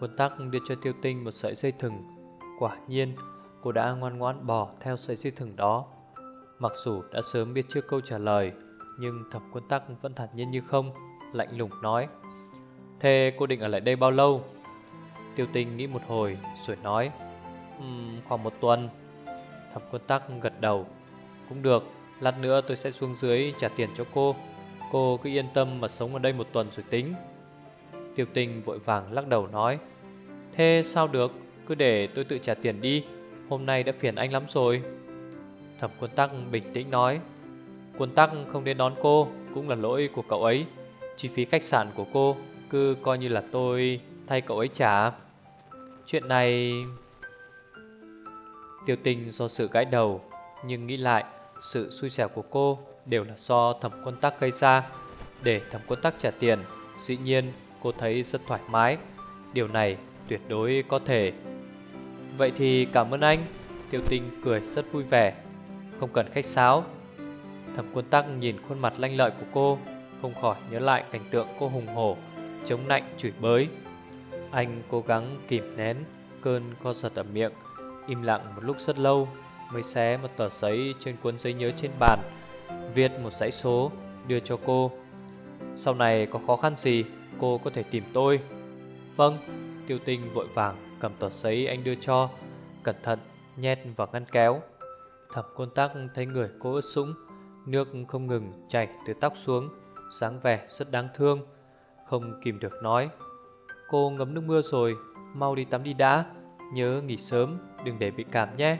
quân tắc đưa cho tiêu tinh một sợi dây thừng. Quả nhiên cô đã ngoan ngoãn bỏ theo sợi dây thừng đó. Mặc dù đã sớm biết trước câu trả lời Nhưng thẩm quân tắc vẫn thản nhiên như không Lạnh lùng nói Thế cô định ở lại đây bao lâu? Tiêu tinh nghĩ một hồi rồi nói um, Khoảng một tuần. Thẩm quân tắc gật đầu Cũng được, lát nữa tôi sẽ xuống dưới trả tiền cho cô. Cô cứ yên tâm mà sống ở đây một tuần rồi tính. Tiêu tinh vội vàng lắc đầu nói Thế sao được? Cứ để tôi tự trả tiền đi. Hôm nay đã phiền anh lắm rồi. Thẩm quân tắc bình tĩnh nói. Quân tắc không đến đón cô, Cũng là lỗi của cậu ấy. Chi phí khách sạn của cô Cứ coi như là tôi thay cậu ấy trả. Chuyện này Tiêu tình do sự gãi đầu, Nhưng nghĩ lại, Sự xui xẻo của cô Đều là do thẩm quân tắc gây ra. Để thẩm quân tắc trả tiền, Dĩ nhiên cô thấy rất thoải mái. Điều này tuyệt đối có thể. Vậy thì cảm ơn anh. Tiêu tinh cười rất vui vẻ. Không cần khách sáo. Thẩm quân tắc nhìn khuôn mặt lanh lợi của cô, Không khỏi nhớ lại cảnh tượng cô hùng hổ, Chống nạnh chửi bới. Anh cố gắng kìm nén Cơn co giật ở miệng, Im lặng một lúc rất lâu, Mới xé một tờ giấy trên cuốn giấy nhớ trên bàn, Viết một dãy số, Đưa cho cô. Sau này có khó khăn gì, cô có thể tìm tôi. Vâng. Tiêu tinh vội vàng cầm tờ giấy anh đưa cho, Cẩn thận, nhét vào ngăn kéo. Thẩm quân tắc thấy người cô ướt sũng, Nước không ngừng chảy từ tóc xuống, dáng vẻ rất đáng thương, Không kìm được nói, Cô ngấm nước mưa rồi, Mau đi tắm đi đã, Nhớ nghỉ sớm, đừng để bị cảm nhé.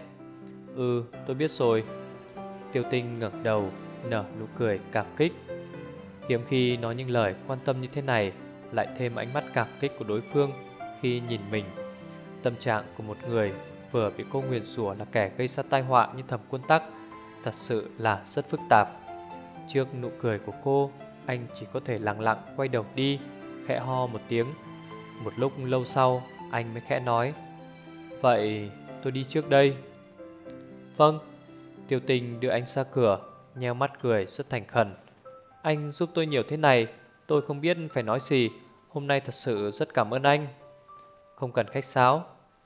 Ừ tôi biết rồi. Tiêu tinh ngẩng đầu, Nở nụ cười cảm kích. Hiếm khi nói những lời quan tâm như thế này, lại thêm ánh mắt cảm kích của đối phương khi nhìn mình. Tâm trạng của một người vừa bị cô nguyền rủa là kẻ gây ra tai họa như thẩm quân tắc thật sự là rất phức tạp. Trước nụ cười của cô, anh chỉ có thể lặng lặng quay đầu đi, khẽ ho một tiếng. Một lúc lâu sau, anh mới khẽ nói, Vậy tôi đi trước đây. Vâng, tiêu tình đưa anh ra cửa, nheo mắt cười rất thành khẩn. Anh giúp tôi nhiều thế này, Tôi không biết phải nói gì Hôm nay thật sự rất cảm ơn anh không cần khách sáo.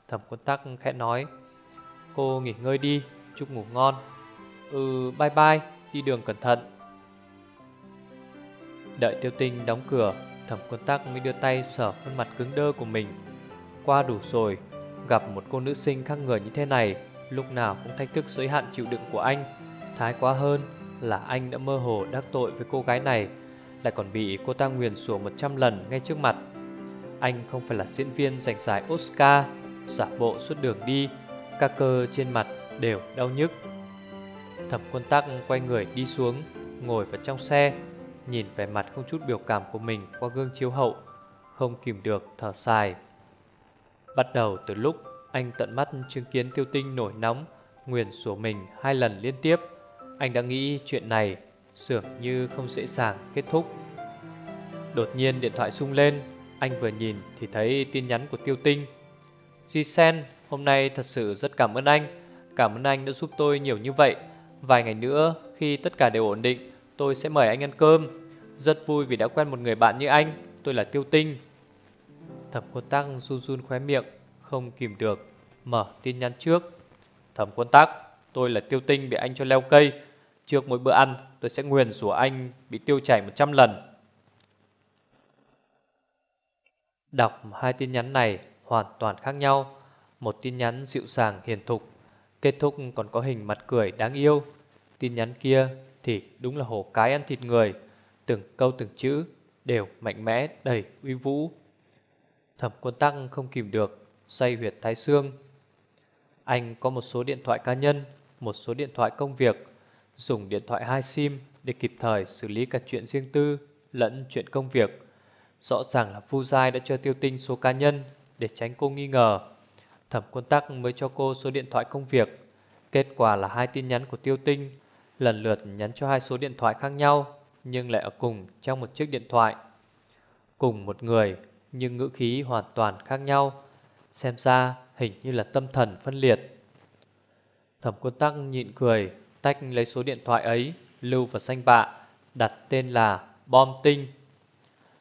Thẩm quân tắc khẽ nói, Cô nghỉ ngơi đi, Chúc ngủ ngon. Ừ bye bye, Đi đường cẩn thận. Đợi tiêu tinh đóng cửa, Thẩm quân tắc mới đưa tay sở khuôn mặt cứng đơ của mình. Qua đủ rồi, Gặp một cô nữ sinh khác người như thế này, Lúc nào cũng thách thức giới hạn chịu đựng của anh. Thái quá hơn là anh đã mơ hồ đắc tội với cô gái này, lại còn bị cô ta nguyền rủa 100 lần ngay trước mặt. Anh không phải là diễn viên giành giải Oscar, giả bộ suốt đường đi, các cơ trên mặt đều đau nhức. Thẩm quân tắc quay người đi xuống, ngồi vào trong xe, nhìn vẻ mặt không chút biểu cảm của mình qua gương chiếu hậu, không kìm được thở dài. Bắt đầu từ lúc anh tận mắt chứng kiến tiêu tinh nổi nóng, nguyền sủa mình hai lần liên tiếp, anh đã nghĩ chuyện này Dường như không dễ dàng kết thúc Đột nhiên điện thoại rung lên anh vừa nhìn thì thấy tin nhắn của Tiêu Tinh. Jisen Hôm nay thật sự rất cảm ơn anh. Cảm ơn anh đã giúp tôi nhiều như vậy. Vài ngày nữa, khi tất cả đều ổn định, Tôi sẽ mời anh ăn cơm. Rất vui vì đã quen một người bạn như anh. Tôi là Tiêu Tinh. Thẩm quân tắc run run khóe miệng, Không kìm được, Mở tin nhắn trước. Thẩm quân tắc, Tôi là Tiêu Tinh bị anh cho leo cây. Trước mỗi bữa ăn, tôi sẽ nguyền rủa anh bị tiêu chảy 100 lần. Đọc hai tin nhắn này hoàn toàn khác nhau. Một tin nhắn dịu dàng hiền thục, kết thúc còn có hình mặt cười đáng yêu. Tin nhắn kia thì đúng là hổ cái ăn thịt người, từng câu từng chữ đều mạnh mẽ đầy uy vũ. Thẩm quân tăng không kìm được, say huyệt thái xương. Anh có một số điện thoại cá nhân, một số điện thoại công việc, dùng điện thoại hai sim để kịp thời xử lý cả chuyện riêng tư lẫn chuyện công việc. Rõ ràng là Phu Giai đã cho Tiêu Tinh số cá nhân để tránh cô nghi ngờ. Thẩm Quân Tắc mới cho cô số điện thoại công việc. Kết quả là hai tin nhắn của Tiêu Tinh lần lượt nhắn cho hai số điện thoại khác nhau nhưng lại ở cùng trong một chiếc điện thoại. Cùng một người nhưng ngữ khí hoàn toàn khác nhau. Xem ra hình như là tâm thần phân liệt. Thẩm Quân Tắc nhịn cười, tách lấy số điện thoại ấy, lưu vào danh bạ, đặt tên là Bom Tinh.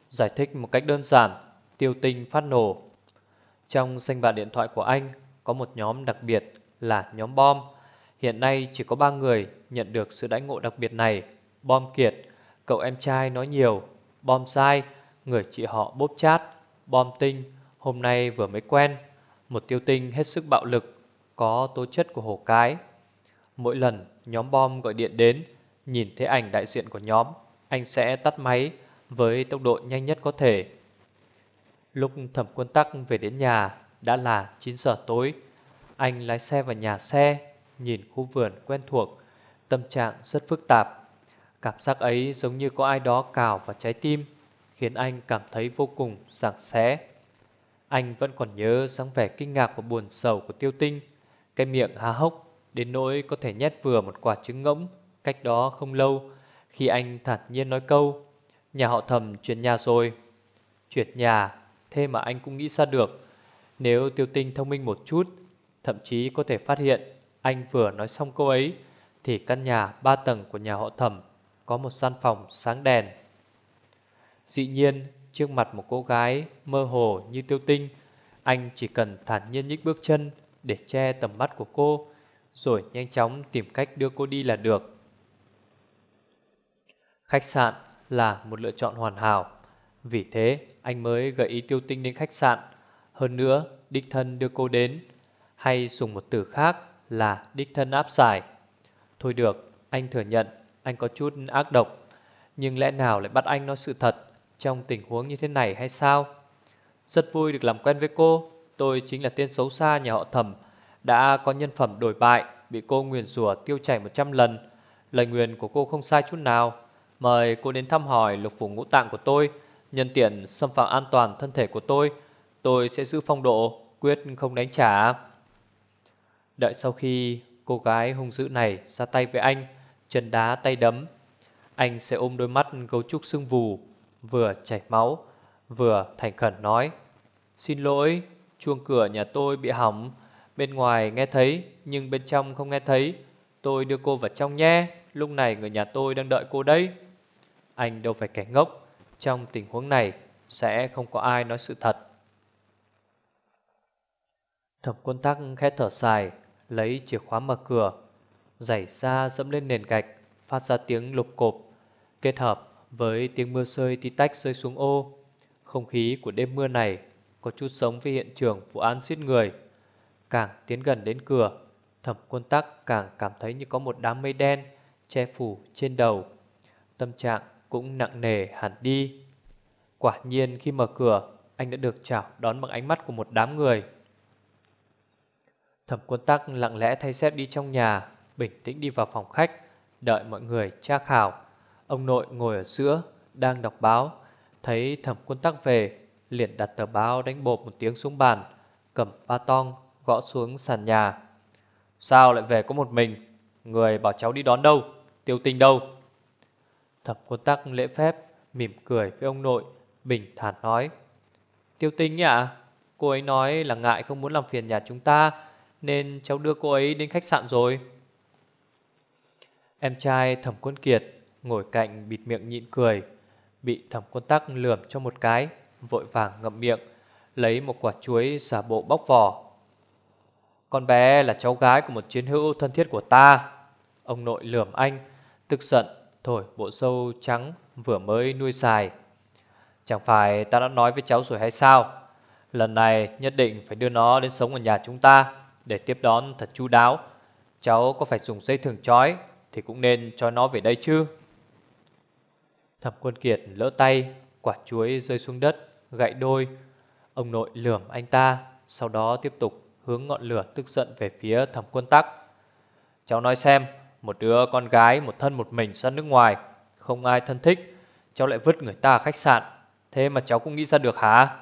Giải thích một cách đơn giản, tiêu tinh phát nổ. Trong danh bạ điện thoại của anh có một nhóm đặc biệt là nhóm bom. Hiện nay chỉ có 3 người nhận được sự đãi ngộ đặc biệt này. Bom Kiệt, cậu em trai nói nhiều. Bom Sai, người chị họ bốp chát. Bom Tinh, hôm nay vừa mới quen. Một tiêu tinh hết sức bạo lực, có tố chất của hổ cái. Mỗi lần nhóm bom gọi điện đến, nhìn thấy ảnh đại diện của nhóm, anh sẽ tắt máy với tốc độ nhanh nhất có thể. Lúc thẩm quân tắc về đến nhà đã là 9 giờ tối. Anh lái xe vào nhà xe, nhìn khu vườn quen thuộc, tâm trạng rất phức tạp. Cảm giác ấy giống như có ai đó cào vào trái tim, khiến anh cảm thấy vô cùng sảng xé. Anh vẫn còn nhớ dáng vẻ kinh ngạc và buồn sầu của tiêu tinh, cái miệng há hốc đến nỗi có thể nhét vừa một quả trứng ngỗng cách đó không lâu khi anh thản nhiên nói câu nhà họ thầm chuyển nhà rồi. Chuyển nhà, thế mà anh cũng nghĩ ra được. Nếu tiêu tinh thông minh một chút, thậm chí có thể phát hiện anh vừa nói xong câu ấy, thì căn nhà ba tầng của nhà họ thầm có một gian phòng sáng đèn. Dĩ nhiên, trước mặt một cô gái mơ hồ như tiêu tinh, anh chỉ cần thản nhiên nhích bước chân để che tầm mắt của cô, rồi nhanh chóng tìm cách đưa cô đi là được. Khách sạn là một lựa chọn hoàn hảo, vì thế anh mới gợi ý tiêu tinh đến khách sạn. Hơn nữa, đích thân đưa cô đến, hay dùng một từ khác là đích thân áp giải. Thôi được, anh thừa nhận anh có chút ác độc, nhưng lẽ nào lại bắt anh nói sự thật trong tình huống như thế này hay sao? Rất vui được làm quen với cô, tôi chính là tên xấu xa nhà họ thẩm đã có nhân phẩm đổi bại, bị cô nguyền rủa tiêu chảy 100 lần. Lời nguyền của cô không sai chút nào. Mời cô đến thăm hỏi lục phủ ngũ tạng của tôi, nhân tiện xâm phạm an toàn thân thể của tôi. Tôi sẽ giữ phong độ, quyết không đánh trả. Đợi sau khi cô gái hung dữ này ra tay với anh, chân đá tay đấm, anh sẽ ôm đôi mắt gấu trúc sưng vù, vừa chảy máu, vừa thành khẩn nói. Xin lỗi, chuông cửa nhà tôi bị hỏng, Bên ngoài nghe thấy nhưng bên trong không nghe thấy Tôi đưa cô vào trong nhé Lúc này người nhà tôi đang đợi cô đấy anh đâu phải kẻ ngốc. Trong tình huống này, Sẽ không có ai nói sự thật. Thẩm quân tắc khẽ thở dài, Lấy chìa khóa mở cửa giải ra dẫm lên nền gạch, Phát ra tiếng lục cộp Kết hợp với tiếng mưa rơi tí tách rơi xuống ô. Không khí của đêm mưa này Có chút sống với hiện trường vụ án giết người. Càng tiến gần đến cửa Thẩm quân tắc càng cảm thấy như có một đám mây đen Che phủ trên đầu. Tâm trạng cũng nặng nề hẳn đi Quả nhiên khi mở cửa, Anh đã được chào đón bằng ánh mắt của một đám người Thẩm quân tắc lặng lẽ thay xếp đi trong nhà, Bình tĩnh đi vào phòng khách, Đợi mọi người tra khảo Ông nội ngồi ở giữa, Đang đọc báo Thấy thẩm quân tắc về, Liền đặt tờ báo đánh bột một tiếng xuống bàn, Cầm ba tong, gõ xuống sàn nhà. Sao lại về có một mình? Người bảo cháu đi đón đâu? Tiêu tinh đâu? Thẩm quân tắc lễ phép, mỉm cười với ông nội, bình thản nói. Tiêu tinh ạ, cô ấy nói là ngại không muốn làm phiền nhà chúng ta, nên cháu đưa cô ấy đến khách sạn rồi. Em trai thẩm quân kiệt ngồi cạnh bịt miệng nhịn cười, bị thẩm quân tắc lườm cho một cái, vội vàng ngậm miệng, lấy một quả chuối xả bộ bóc vỏ con bé là cháu gái của một chiến hữu thân thiết của ta Ông nội lườm anh Tức giận thổi bộ sâu trắng vừa mới nuôi xài. Chẳng phải ta đã nói với cháu rồi hay sao? Lần này nhất định phải đưa nó đến sống ở nhà chúng ta Để tiếp đón thật chu đáo. Cháu có phải dùng dây thừng trói Thì cũng nên cho nó về đây chứ? Thẩm quân kiệt lỡ tay Quả chuối rơi xuống đất Gãy đôi. Ông nội lườm anh ta Sau đó tiếp tục hướng ngọn lửa tức giận về phía thẩm quân tắc. Cháu nói xem, một đứa con gái, một thân một mình ra nước ngoài, Không ai thân thích, Cháu lại vứt người ta khách sạn. Thế mà cháu cũng nghĩ ra được hả?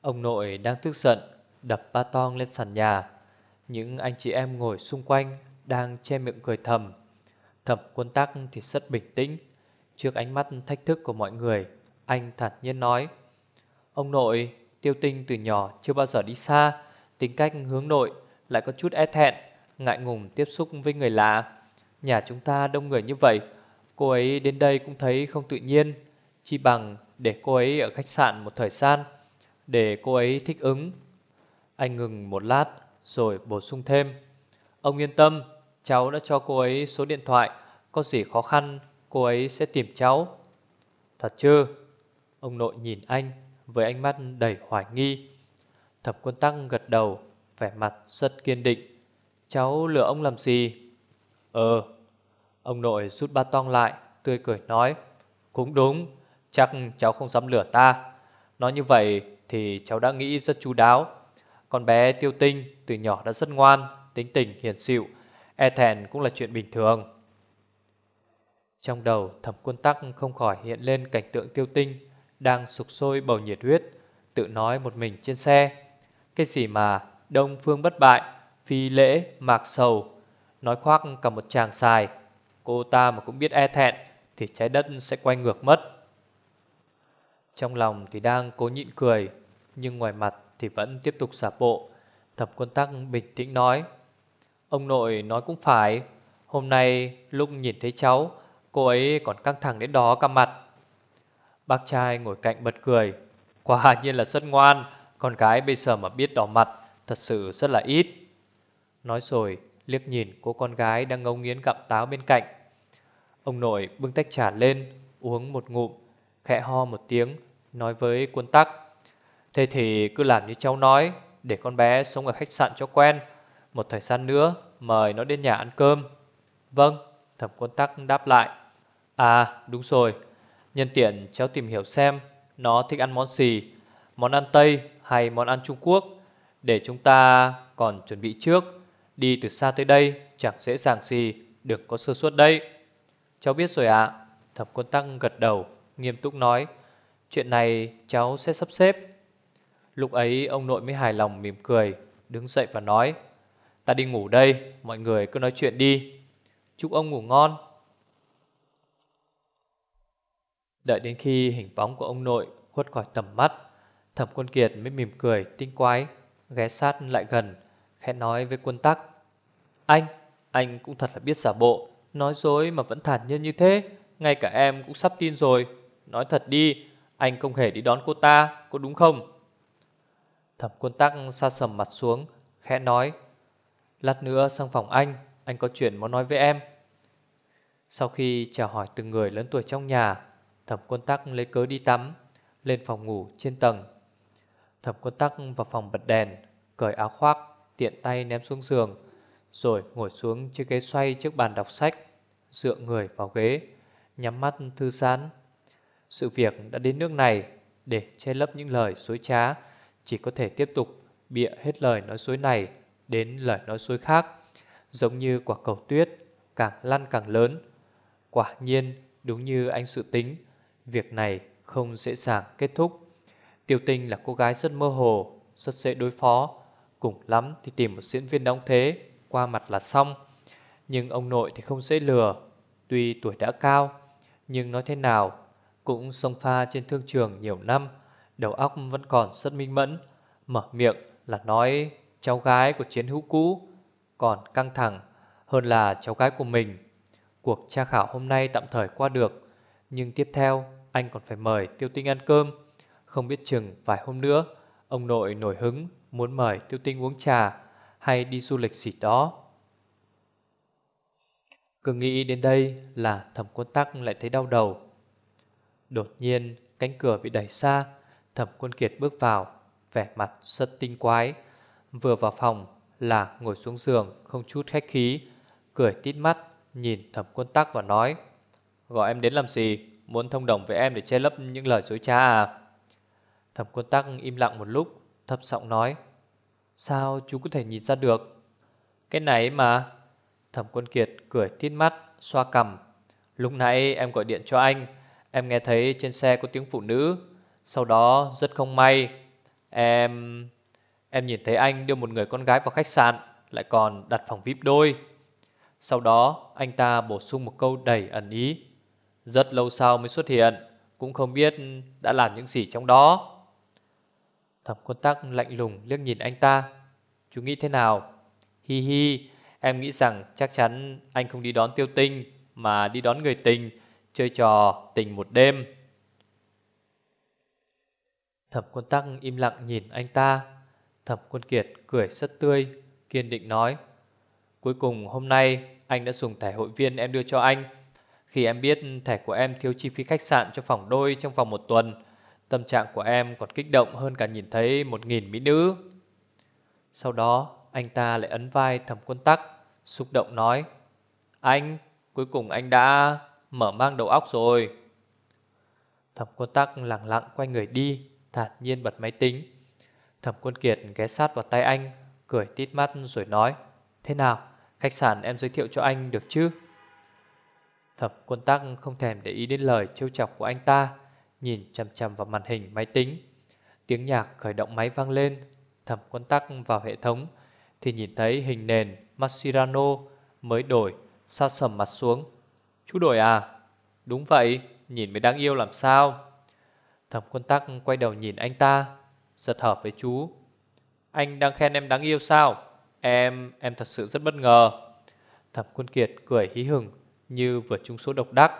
Ông nội đang tức giận, Đập ba tong lên sàn nhà. Những anh chị em ngồi xung quanh Đang che miệng cười thầm. Thẩm quân tắc thì rất bình tĩnh. Trước ánh mắt thách thức của mọi người, Anh thản nhiên nói, Ông nội, tiêu tinh từ nhỏ chưa bao giờ đi xa, Tính cách hướng nội Lại có chút e thẹn. Ngại ngùng tiếp xúc với người lạ. Nhà chúng ta đông người như vậy, Cô ấy đến đây cũng thấy không tự nhiên. Chỉ bằng để cô ấy ở khách sạn một thời gian, Để cô ấy thích ứng. Anh ngừng một lát Rồi bổ sung thêm. Ông yên tâm, Cháu đã cho cô ấy số điện thoại, Có gì khó khăn, cô ấy sẽ tìm cháu. Thật chứ? Ông nội nhìn anh với ánh mắt đầy hoài nghi. Thập quân tăng gật đầu, Vẻ mặt rất kiên định. Cháu lừa ông làm gì? Ờ Ông nội rút ba tong lại, Tươi cười nói, Cũng đúng, Chắc cháu không dám lừa ta. Nói như vậy thì cháu đã nghĩ rất chú đáo. Con bé tiêu tinh Từ nhỏ đã rất ngoan, Tính tình hiền xịu E thẹn cũng là chuyện bình thường. Trong đầu thẩm quân tắc không khỏi hiện lên cảnh tượng tiêu tinh Đang sục sôi bầu nhiệt huyết, Tự nói một mình trên xe, Cái gì mà đông phương bất bại Phi lễ, mạc sầu. Nói khoác cả một chàng xài. Cô ta mà cũng biết e thẹn, Thì trái đất sẽ quay ngược mất. Trong lòng thì đang cố nhịn cười, Nhưng ngoài mặt thì vẫn tiếp tục giả bộ. Thập quân tắc bình tĩnh nói, Ông nội nói cũng phải. Hôm nay lúc nhìn thấy cháu, Cô ấy còn căng thẳng đến đó cả mặt. Bác trai ngồi cạnh bật cười, Quả nhiên là rất ngoan, Con gái bây giờ mà biết đỏ mặt, Thật sự rất là ít. Nói rồi, liếc nhìn cô con gái Đang ngấu nghiến gặm táo bên cạnh. Ông nội bưng tách trà lên, Uống một ngụm, Khẽ ho một tiếng, Nói với quân tắc. Thế thì cứ làm như cháu nói, Để con bé sống ở khách sạn cho quen. Một thời gian nữa, mời nó đến nhà ăn cơm. Vâng Thẩm quân tắc đáp lại. À đúng rồi. Nhân tiện cháu tìm hiểu xem, Nó thích ăn món gì? Món ăn Tây hay món ăn Trung Quốc? Để chúng ta còn chuẩn bị trước. Đi từ xa tới đây Chẳng dễ dàng gì Đừng có sơ suất đây Cháu biết rồi ạ. À. Thẩm quân tăng gật đầu, Nghiêm túc nói, Chuyện này cháu sẽ sắp xếp. Lúc ấy, ông nội mới hài lòng mỉm cười, Đứng dậy và nói, Ta đi ngủ đây, Mọi người cứ nói chuyện đi. Chúc ông ngủ ngon. Đợi đến khi hình bóng của ông nội khuất khỏi tầm mắt, Thẩm quân kiệt mới mỉm cười, tinh quái, Ghé sát lại gần. Khẽ nói với quân tắc. Anh, anh cũng thật là biết giả bộ. Nói dối mà vẫn thản nhiên như thế Ngay cả em cũng sắp tin rồi. Nói thật đi Anh không hề đi đón cô ta Có đúng không? Thẩm quân tắc xa sầm mặt xuống Khẽ nói Lát nữa sang phòng anh Anh có chuyện muốn nói với em. Sau khi chào hỏi từng người lớn tuổi trong nhà Thẩm quân tắc lấy cớ đi tắm Lên phòng ngủ trên tầng. Thẩm quân tắc vào phòng bật đèn Cởi áo khoác Tiện tay ném xuống giường, Rồi ngồi xuống chiếc ghế xoay trước bàn đọc sách, Dựa người vào ghế, Nhắm mắt thư giãn. Sự việc đã đến nước này Để che lấp những lời dối trá, Chỉ có thể tiếp tục bịa hết lời nói dối này Đến lời nói dối khác, Giống như quả cầu tuyết, Càng lăn càng lớn. Quả nhiên, đúng như anh sự tính, Việc này không dễ dàng kết thúc. Tiêu tinh là cô gái rất mơ hồ, Rất dễ đối phó Cùng lắm thì tìm một diễn viên đóng thế Qua mặt là xong Nhưng ông nội thì không dễ lừa Tuy tuổi đã cao Nhưng nói thế nào Cũng sông pha trên thương trường nhiều năm Đầu óc vẫn còn rất minh mẫn Mở miệng là nói Cháu gái của chiến hữu cũ Còn căng thẳng hơn là cháu gái của mình Cuộc tra khảo hôm nay tạm thời qua được Nhưng tiếp theo anh còn phải mời Tiêu Tinh ăn cơm. Không biết chừng vài hôm nữa, ông nội nổi hứng muốn mời Tiêu Tinh uống trà hay đi du lịch gì đó. Cứ nghĩ đến đây là thẩm quân tắc lại thấy đau đầu. Đột nhiên cánh cửa bị đẩy xa, thẩm quân kiệt bước vào, vẻ mặt rất tinh quái. Vừa vào phòng là ngồi xuống giường không chút khách khí, cười tít mắt nhìn thẩm quân tắc và nói Gọi em đến làm gì? Muốn thông đồng với em để che lấp những lời dối trá à Thẩm quân tắc im lặng một lúc Thấp giọng nói, Sao chú có thể nhìn ra được? Cái này mà. Thẩm quân kiệt cười tít mắt, Xoa cằm. Lúc nãy em gọi điện cho anh, Em nghe thấy trên xe có tiếng phụ nữ, Sau đó rất không may. Em... Em nhìn thấy anh đưa một người con gái vào khách sạn, Lại còn đặt phòng VIP đôi. Sau đó anh ta bổ sung một câu đầy ẩn ý. Rất lâu sau mới xuất hiện, Cũng không biết đã làm những gì trong đó. Thẩm quân tắc lạnh lùng liếc nhìn anh ta. Chú nghĩ thế nào? Hi hi, Em nghĩ rằng chắc chắn anh không đi đón tiêu tinh, Mà đi đón người tình, Chơi trò tình một đêm. Thẩm quân tắc im lặng nhìn anh ta. Thẩm quân kiệt cười rất tươi, Kiên định nói, Cuối cùng hôm nay anh đã dùng thẻ hội viên em đưa cho anh. Khi em biết thẻ của em thiếu chi phí khách sạn cho phòng đôi trong vòng một tuần Tâm trạng của em còn kích động hơn cả nhìn thấy một nghìn mỹ nữ. Sau đó anh ta lại ấn vai thẩm quân tắc Xúc động nói Anh, cuối cùng anh đã mở mang đầu óc rồi. Thẩm quân tắc lặng lặng quay người đi Thản nhiên bật máy tính. Thẩm quân kiệt ghé sát vào tay anh Cười tít mắt rồi nói Thế nào, khách sạn em giới thiệu cho anh được chứ? Thẩm quân tắc không thèm để ý đến lời trêu chọc của anh ta Nhìn chăm chăm vào màn hình máy tính. Tiếng nhạc khởi động máy vang lên Thẩm quân tắc vào hệ thống Thì nhìn thấy hình nền Masirano mới đổi Sao sầm mặt xuống. Chú đổi à Đúng vậy Nhìn mới đáng yêu làm sao? Thẩm quân tắc quay đầu nhìn anh ta giật hợp với chú. Anh đang khen em đáng yêu sao? Em, em thật sự rất bất ngờ. Thẩm quân kiệt cười hí hừng Như vừa trúng số độc đắc.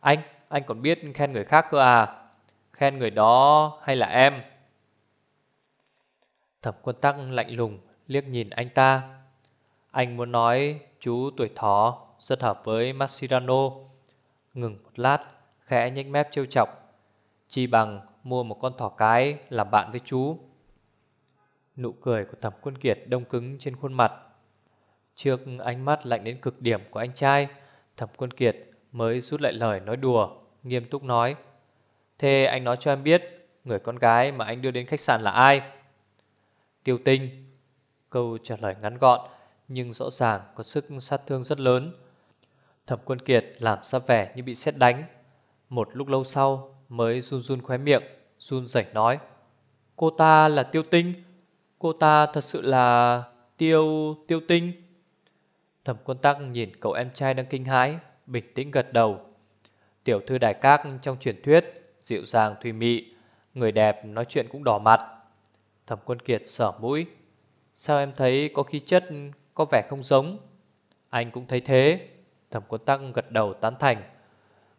Anh, anh còn biết khen người khác cơ à? Khen người đó hay là em? Thẩm quân tắc lạnh lùng Liếc nhìn anh ta. Anh muốn nói chú tuổi thỏ Rất hợp với Masirano Ngừng một lát, Khẽ nhếch mép trêu chọc. Chi bằng mua một con thỏ cái Làm bạn với chú. Nụ cười của thẩm quân kiệt đông cứng trên khuôn mặt. Trước ánh mắt lạnh đến cực điểm của anh trai, Thẩm quân kiệt mới rút lại lời nói đùa. Nghiêm túc nói. Thế anh nói cho em biết, Người con gái mà anh đưa đến khách sạn là ai? Tiêu tinh. Câu trả lời ngắn gọn, Nhưng rõ ràng có sức sát thương rất lớn. Thẩm quân kiệt làm ra vẻ như bị xét đánh. Một lúc lâu sau, Mới run run khóe miệng, Run rẩy nói. Cô ta là tiêu tinh. Cô ta thật sự là tiêu tiêu tinh. Thẩm quân tắc nhìn cậu em trai đang kinh hãi, Bình tĩnh gật đầu. Tiểu thư đại các trong truyền thuyết, Dịu dàng thùy mị, Người đẹp nói chuyện cũng đỏ mặt. Thẩm quân kiệt sở mũi. Sao em thấy có khí chất, Có vẻ không giống? Anh cũng thấy thế. Thẩm quân Tăng gật đầu tán thành.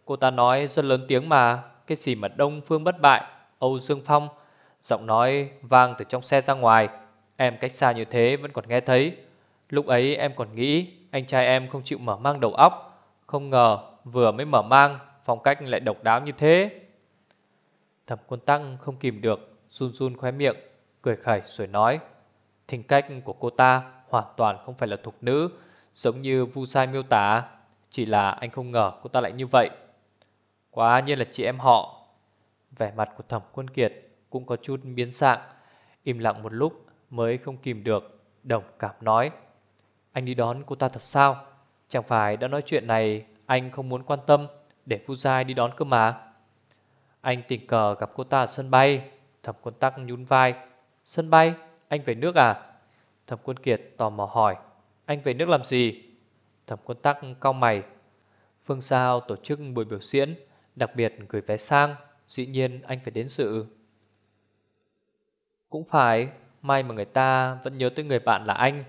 Cô ta nói rất lớn tiếng mà, Cái gì mà đông phương bất bại, Âu Dương Phong. Giọng nói vang từ trong xe ra ngoài. Em cách xa như thế vẫn còn nghe thấy. Lúc ấy em còn nghĩ Anh trai em không chịu mở mang đầu óc. Không ngờ vừa mới mở mang Phong cách lại độc đáo như thế. Thẩm quân tăng không kìm được, Run run khóe miệng, Cười khẩy rồi nói Thình cách của cô ta hoàn toàn không phải là thục nữ, Giống như Vu Sai miêu tả, Chỉ là anh không ngờ cô ta lại như vậy. Quá nhiên là chị em họ. Vẻ mặt của thẩm quân kiệt Cũng có chút biến dạng, Im lặng một lúc mới không kìm được, Đồng cảm nói, Anh đi đón cô ta thật sao? Chẳng phải đã nói chuyện này Anh không muốn quan tâm để Phu Giai đi đón cơ mà. Anh tình cờ gặp cô ta ở sân bay Thẩm quân tắc nhún vai. Sân bay? Anh về nước à? Thẩm quân kiệt tò mò hỏi. Anh về nước làm gì? Thẩm quân tắc cau mày. Phương Sao tổ chức buổi biểu diễn, Đặc biệt gửi vé sang, Dĩ nhiên anh phải đến sự. Cũng phải, May mà người ta vẫn nhớ tới người bạn là anh.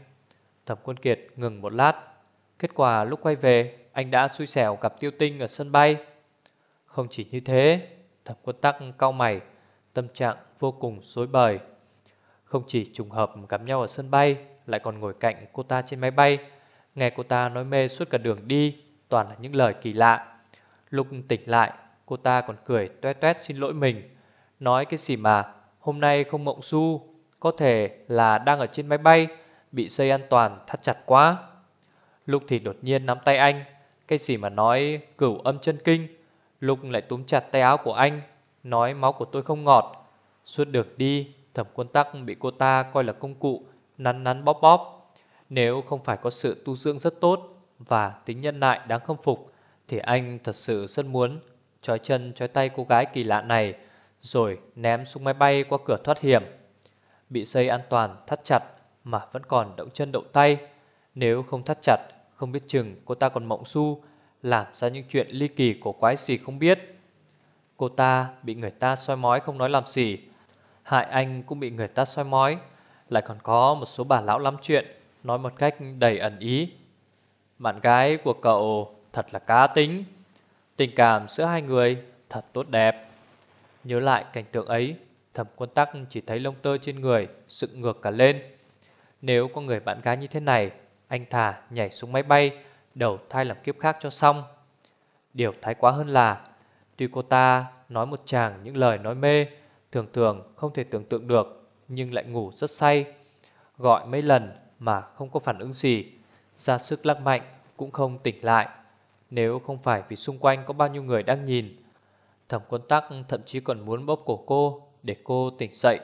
Thẩm quân kiệt ngừng một lát. Kết quả lúc quay về, Anh đã xui xẻo gặp tiêu tinh ở sân bay. Không chỉ như thế Thẩm quân tắc cau mày, Tâm trạng vô cùng rối bời. Không chỉ trùng hợp gặp nhau ở sân bay, Lại còn ngồi cạnh cô ta trên máy bay. Nghe cô ta nói mê suốt cả đường đi, Toàn là những lời kỳ lạ. Lúc tỉnh lại, Cô ta còn cười tuét tuét xin lỗi mình. Nói cái gì mà, Hôm nay không mộng su Có thể là đang ở trên máy bay, Bị dây an toàn thắt chặt quá. Lục thì đột nhiên nắm tay anh, Cái gì mà nói cửu âm chân kinh Lục lại túm chặt tay áo của anh, Nói máu của tôi không ngọt. Suốt đường đi, Thẩm quân tắc bị cô ta coi là công cụ, Nắn nắn bóp bóp. Nếu không phải có sự tu dưỡng rất tốt và tính nhân nại đáng khâm phục, Thì anh thật sự rất muốn trói chân, trói tay cô gái kỳ lạ này, Rồi ném xuống máy bay qua cửa thoát hiểm. Bị dây an toàn thắt chặt mà vẫn còn động chân động tay. Nếu không thắt chặt, Không biết chừng, cô ta còn mộng su Làm ra những chuyện ly kỳ của quái gì không biết. Cô ta bị người ta soi mói không nói làm gì. Hại anh cũng bị người ta soi mói. Lại còn có một số bà lão lắm chuyện, Nói một cách đầy ẩn ý. Bạn gái của cậu thật là cá tính. Tình cảm giữa hai người thật tốt đẹp. Nhớ lại cảnh tượng ấy Thẩm quân tắc chỉ thấy lông tơ trên người sự ngược cả lên. Nếu có người bạn gái như thế này anh thà nhảy xuống máy bay, Đầu thai làm kiếp khác cho xong. Điều thái quá hơn là, Tuy cô ta nói một chàng những lời nói mê, Thường thường không thể tưởng tượng được, Nhưng lại ngủ rất say. Gọi mấy lần mà không có phản ứng gì, Ra sức lắc mạnh cũng không tỉnh lại. Nếu không phải vì xung quanh có bao nhiêu người đang nhìn Thẩm quân tắc thậm chí còn muốn bóp cổ cô Để cô tỉnh dậy.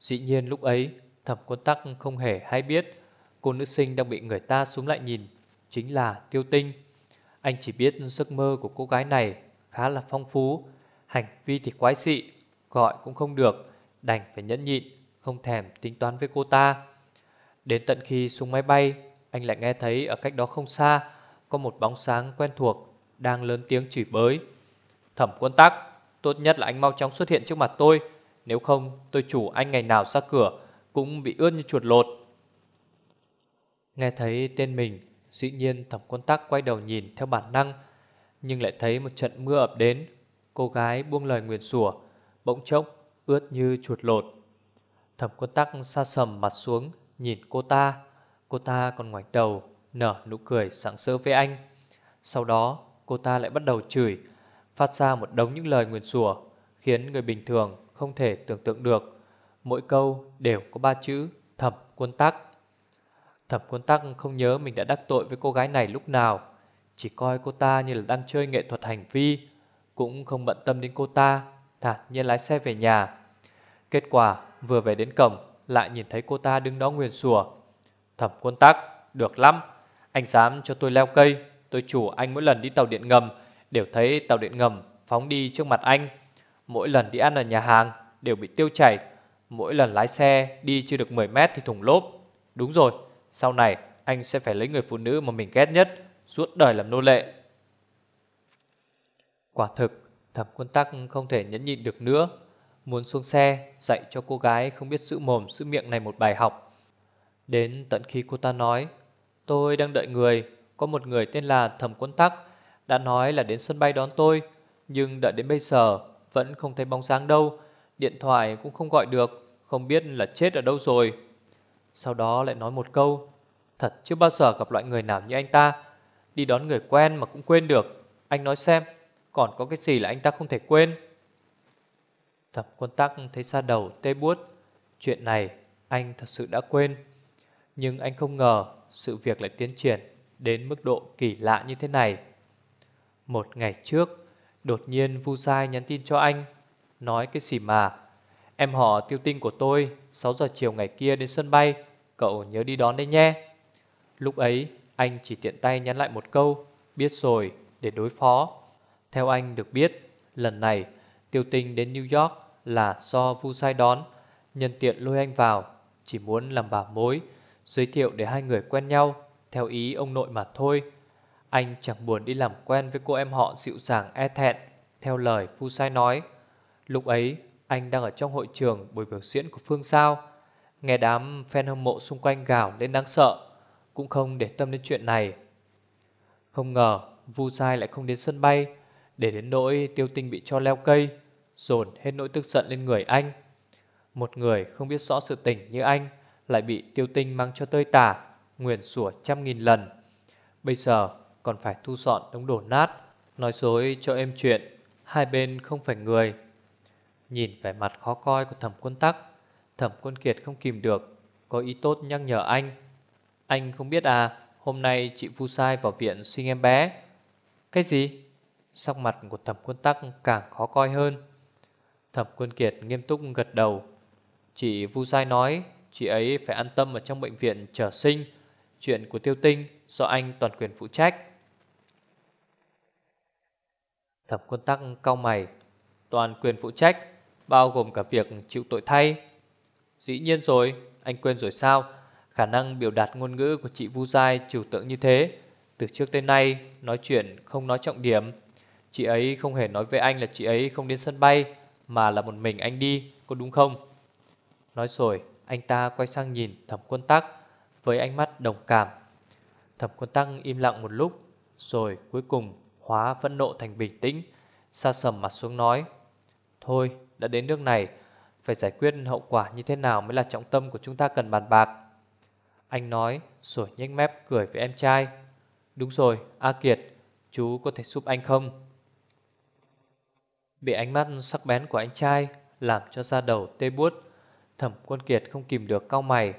Dĩ nhiên lúc ấy Thẩm quân tắc không hề hay biết Cô nữ sinh đang bị người ta xuống lại nhìn, Chính là tiêu tinh. Anh chỉ biết giấc mơ của cô gái này Khá là phong phú. Hành vi thì quái dị, Gọi cũng không được, Đành phải nhẫn nhịn, Không thèm tính toán với cô ta. Đến tận khi xuống máy bay, Anh lại nghe thấy ở cách đó không xa, Có một bóng sáng quen thuộc Đang lớn tiếng chửi bới. Thẩm quân tắc, Tốt nhất là anh mau chóng xuất hiện trước mặt tôi, Nếu không tôi chủ anh ngày nào ra cửa Cũng bị ướt như chuột lột. Nghe thấy tên mình Dĩ nhiên thẩm quân tắc quay đầu nhìn theo bản năng Nhưng lại thấy một trận mưa ập đến. Cô gái buông lời nguyền sủa, Bỗng chốc ướt như chuột lột. Thẩm quân tắc xa sầm mặt xuống Nhìn cô ta. Cô ta còn ngoảnh đầu Nở nụ cười sảng sỡ với anh. Sau đó cô ta lại bắt đầu chửi Phát ra một đống những lời nguyền sủa, Khiến người bình thường không thể tưởng tượng được. Mỗi câu đều có ba chữ Thẩm quân tắc. Thẩm quân tắc không nhớ mình đã đắc tội với cô gái này lúc nào. Chỉ coi cô ta như là đang chơi nghệ thuật hành vi, Cũng không bận tâm đến cô ta Thản nhiên lái xe về nhà. Kết quả, vừa về đến cổng, Lại nhìn thấy cô ta đứng đó nguyền sủa. Thẩm quân tắc, Được lắm, Anh dám cho tôi leo cây, Tôi chủ anh mỗi lần đi tàu điện ngầm, Đều thấy tàu điện ngầm phóng đi trước mặt anh. Mỗi lần đi ăn ở nhà hàng, Đều bị tiêu chảy, Mỗi lần lái xe đi chưa được 10 mét thì thủng lốp. Đúng rồi sau này, anh sẽ phải lấy người phụ nữ mà mình ghét nhất, Suốt đời làm nô lệ. Quả thực, Thẩm quân tắc không thể nhẫn nhịn được nữa. Muốn xuống xe, Dạy cho cô gái không biết giữ mồm, giữ miệng này một bài học. Đến tận khi cô ta nói, Tôi đang đợi người, Có một người tên là Thẩm quân tắc, Đã nói là đến sân bay đón tôi, Nhưng đợi đến bây giờ Vẫn không thấy bóng dáng đâu, Điện thoại cũng không gọi được, Không biết là chết ở đâu rồi. Sau đó lại nói một câu, Thật chưa bao giờ gặp loại người nào như anh ta. Đi đón người quen mà cũng quên được. Anh nói xem, Còn có cái gì là anh ta không thể quên? Thẩm quân tắc thấy xa đầu, tê buốt. Chuyện này anh thật sự đã quên. Nhưng anh không ngờ Sự việc lại tiến triển Đến mức độ kỳ lạ như thế này. Một ngày trước, Đột nhiên Vu Sai nhắn tin cho anh, Nói cái gì mà, Em họ tiêu tinh của tôi 6 giờ chiều ngày kia đến sân bay. Cậu nhớ đi đón đấy nhé. Lúc ấy, anh chỉ tiện tay nhắn lại một câu, Biết rồi, để đối phó. Theo anh được biết, Lần này, tiêu tinh đến New York Là do Vu Sai đón. Nhân tiện lôi anh vào, Chỉ muốn làm bảo mối, Giới thiệu để hai người quen nhau, Theo ý ông nội mà thôi. Anh chẳng buồn đi làm quen với cô em họ dịu dàng e thẹn, Theo lời Vu Sai nói. Lúc ấy, anh đang ở trong hội trường buổi biểu diễn của Phương Sao. Nghe đám fan hâm mộ xung quanh gào lên đáng sợ, Cũng không để tâm đến chuyện này. Không ngờ, Vu Sai lại không đến sân bay, Để đến nỗi tiêu tinh bị cho leo cây, Dồn hết nỗi tức giận lên người anh. Một người không biết rõ sự tình như anh, Lại bị tiêu tinh mang cho tơi tả, Nguyền sủa trăm nghìn lần. Bây giờ còn phải thu dọn đống đổ nát, Nói dối cho em chuyện, Hai bên không phải người. Nhìn vẻ mặt khó coi của thẩm quân tắc Thẩm quân kiệt không kìm được Có ý tốt nhắc nhở anh Anh không biết à Hôm nay chị Phu Sai vào viện sinh em bé Cái gì? Sắc mặt của thẩm quân tắc càng khó coi hơn Thẩm quân kiệt nghiêm túc gật đầu Chị Vu Sai nói Chị ấy phải an tâm ở trong bệnh viện chờ sinh Chuyện của tiêu tinh do anh toàn quyền phụ trách. Thẩm quân tắc cau mày, toàn quyền phụ trách, bao gồm cả việc chịu tội thay. Dĩ nhiên rồi, anh quên rồi sao? Khả năng biểu đạt ngôn ngữ của chị Vu Giai trừu tượng như thế, từ trước tới nay nói chuyện không nói trọng điểm. Chị ấy không hề nói với anh là chị ấy không đến sân bay, mà là một mình anh đi, có đúng không? Nói rồi, anh ta quay sang nhìn thẩm quân tắc với ánh mắt đồng cảm. Thẩm quân tăng im lặng một lúc, rồi cuối cùng hóa phẫn nộ thành bình tĩnh, xa sầm mặt xuống nói. Thôi, đã đến nước này, phải giải quyết hậu quả như thế nào mới là trọng tâm của chúng ta cần bàn bạc. Anh nói, rồi nhếch mép cười với em trai. Đúng rồi, A Kiệt, chú có thể giúp anh không? Bị ánh mắt sắc bén của anh trai làm cho da đầu tê buốt, Thẩm Quân Kiệt không kìm được cau mày.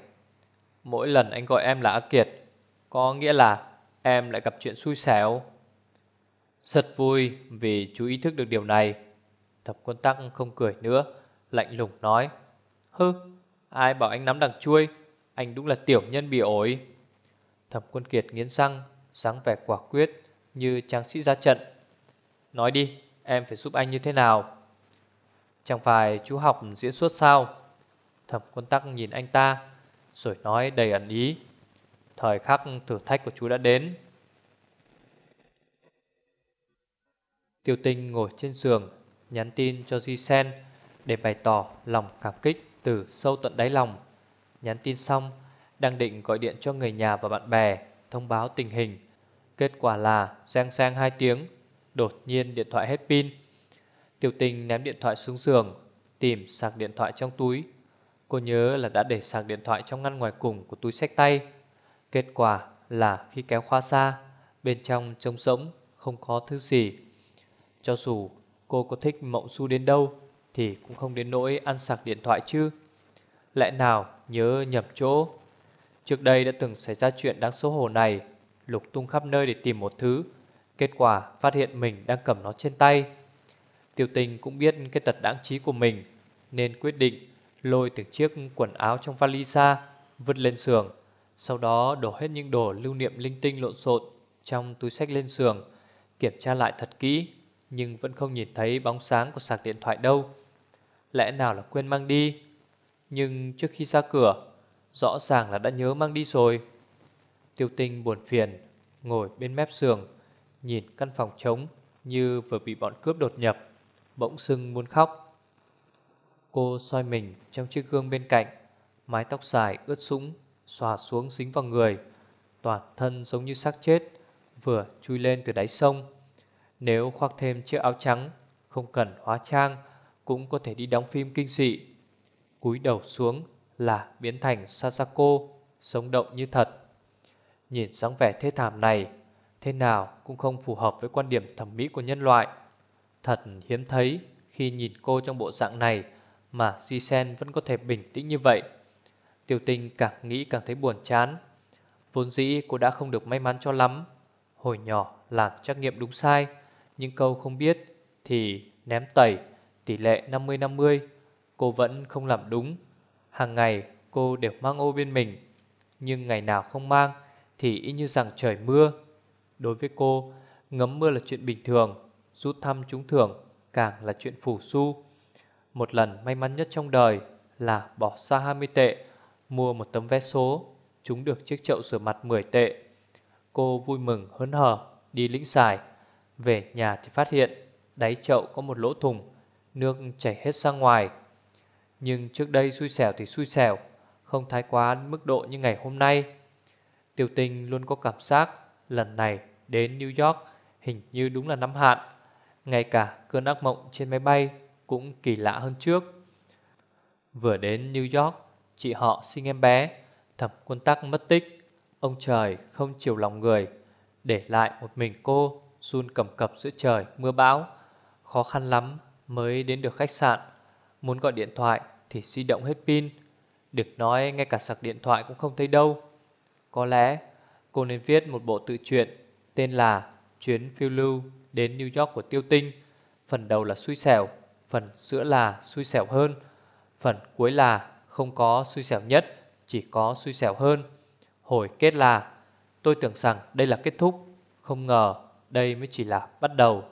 Mỗi lần anh gọi em là A Kiệt, có nghĩa là em lại gặp chuyện xui xẻo. Rất vui vì chú ý thức được điều này. Thẩm Quân Tắc không cười nữa, lạnh lùng nói: "Hừ, ai bảo anh nắm đằng chuôi, anh đúng là tiểu nhân bị ổi." Thẩm Quân Kiệt nghiến răng, sáng vẻ quả quyết như tráng sĩ ra trận. "Nói đi, em phải giúp anh như thế nào?" Chẳng phải chú học diễn xuất sao? Thẩm quân tắc nhìn anh ta Rồi nói đầy ẩn ý Thời khắc thử thách của chú đã đến Tiêu tinh ngồi trên giường Nhắn tin cho Di Sen để bày tỏ lòng cảm kích Từ sâu tận đáy lòng Nhắn tin xong Đang định gọi điện cho người nhà và bạn bè Thông báo tình hình Kết quả là sang sang hai tiếng Đột nhiên điện thoại hết pin Tiểu Tình ném điện thoại xuống giường Tìm sạc điện thoại trong túi Cô nhớ là đã để sạc điện thoại trong ngăn ngoài cùng của túi sách tay. Kết quả là khi kéo khóa xa, bên trong trống rỗng, không có thứ gì. Cho dù cô có thích mộng su đến đâu, thì cũng không đến nỗi ăn sạc điện thoại chứ. Lẽ nào nhớ nhầm chỗ? Trước đây đã từng xảy ra chuyện đáng xấu hổ này, lục tung khắp nơi để tìm một thứ. Kết quả phát hiện mình đang cầm nó trên tay. Tiêu tình cũng biết cái tật đáng trí của mình, nên quyết định lôi từng chiếc quần áo trong vali ra, vứt lên giường, sau đó đổ hết những đồ lưu niệm linh tinh lộn xộn trong túi sách lên giường, kiểm tra lại thật kỹ, nhưng vẫn không nhìn thấy bóng sáng của sạc điện thoại đâu. Lẽ nào là quên mang đi? Nhưng trước khi ra cửa, rõ ràng là đã nhớ mang đi rồi. Tiêu tinh buồn phiền, ngồi bên mép giường, nhìn căn phòng trống như vừa bị bọn cướp đột nhập, bỗng sưng muốn khóc. Cô soi mình trong chiếc gương bên cạnh Mái tóc dài ướt sũng Xòa xuống dính vào người Toàn thân giống như xác chết Vừa chui lên từ đáy sông Nếu khoác thêm chiếc áo trắng Không cần hóa trang cũng có thể đi đóng phim kinh dị Cúi đầu xuống là biến thành Sasako Sống động như thật Nhìn dáng vẻ thế thảm này Thế nào cũng không phù hợp với quan điểm thẩm mỹ của nhân loại Thật hiếm thấy khi nhìn cô trong bộ dạng này mà Jisen vẫn có thể bình tĩnh như vậy. Tiêu tinh càng nghĩ càng thấy buồn chán. Vốn dĩ cô đã không được may mắn cho lắm. Hồi nhỏ làm trắc nghiệm đúng sai, nhưng câu không biết thì ném tẩy, tỷ lệ 50-50. Cô vẫn không làm đúng. Hàng ngày cô đều mang ô bên mình, nhưng ngày nào không mang thì y như rằng trời mưa. Đối với cô, ngấm mưa là chuyện bình thường, rút thăm trúng thưởng càng là chuyện phủ su. Một lần may mắn nhất trong đời là bỏ ra 20 tệ, mua một tấm vé số, chúng được chiếc chậu rửa mặt 10 tệ. Cô vui mừng hớn hở đi lĩnh xài. Về nhà thì phát hiện đáy chậu có một lỗ thùng, nước chảy hết ra ngoài. Nhưng trước đây xui xẻo thì xui xẻo, không thái quá mức độ như ngày hôm nay. Tiểu tình luôn có cảm giác lần này đến New York hình như đúng là năm hạn. Ngay cả cơn ác mộng trên máy bay cũng kỳ lạ hơn trước. Vừa đến New York, chị họ sinh em bé, thẩm quân tắc mất tích. Ông trời không chiều lòng người, để lại một mình cô run cầm cập giữa trời mưa bão. Khó khăn lắm mới đến được khách sạn. Muốn gọi điện thoại thì di động hết pin. Được nói ngay cả sạc điện thoại cũng không thấy đâu. Có lẽ cô nên viết một bộ tự truyện tên là Chuyến phiêu lưu đến New York của Tiêu Tinh. Phần đầu là xui xẻo, Phần giữa là xui xẻo hơn Phần cuối là không có xui xẻo nhất Chỉ có xui xẻo hơn Hồi kết là Tôi tưởng rằng đây là kết thúc Không ngờ đây mới chỉ là bắt đầu